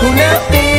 Who left?